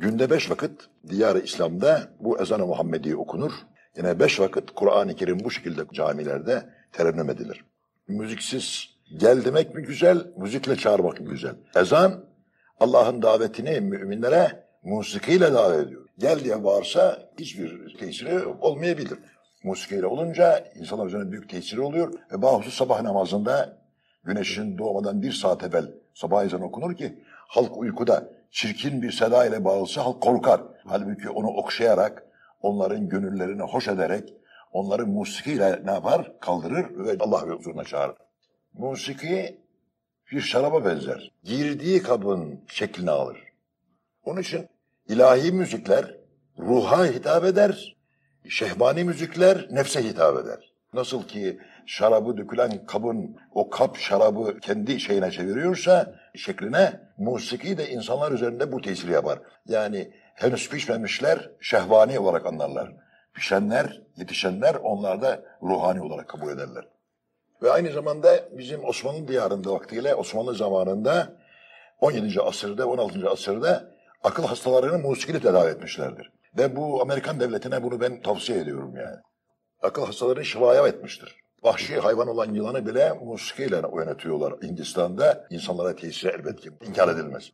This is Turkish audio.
Günde beş vakit diyar-ı İslam'da bu ezan-ı Muhammedi okunur. Yine beş vakit Kur'an-ı Kerim bu şekilde camilerde terennüm edilir. Müziksiz gel demek mi güzel, müzikle çağırmak mı güzel? Ezan Allah'ın davetini müminlere musikiyle davet ediyor. Gel diye bağırsa hiçbir tesiri olmayabilir. Musikiyle olunca insanlar üzerine büyük tesiri oluyor. Ve bahusus sabah namazında güneşin doğmadan bir saat evvel sabah ezanı okunur ki halk uykuda çirkin bir seda ile bağılsa halk korkar. Halbuki onu okşayarak, onların gönüllerini hoş ederek, onları musikiyle ne yapar? Kaldırır ve Allah huzuruna çağırır. Musiki bir şaraba benzer. Girdiği kabın şeklini alır. Onun için ilahi müzikler ruha hitap eder, şehvani müzikler nefse hitap eder. Nasıl ki şarabı dökülen kabın o kap şarabı kendi şeyine çeviriyorsa şekline musiki de insanlar üzerinde bu tesiri yapar. Yani henüz pişmemişler şehvani olarak anlarlar. Pişenler, yetişenler onlar da ruhani olarak kabul ederler. Ve aynı zamanda bizim Osmanlı diyarında vaktiyle Osmanlı zamanında 17. asırda 16. asırda akıl hastalarını musikiyle tedavi etmişlerdir. Ve bu Amerikan devletine bunu ben tavsiye ediyorum yani. Akıl hastalarını şifaya etmiştir. Vahşi hayvan olan yılanı bile musikiyle oynatıyorlar Hindistan'da. İnsanlara tesiri elbette ki inkar edilmez.